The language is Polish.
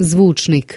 Zwłócznik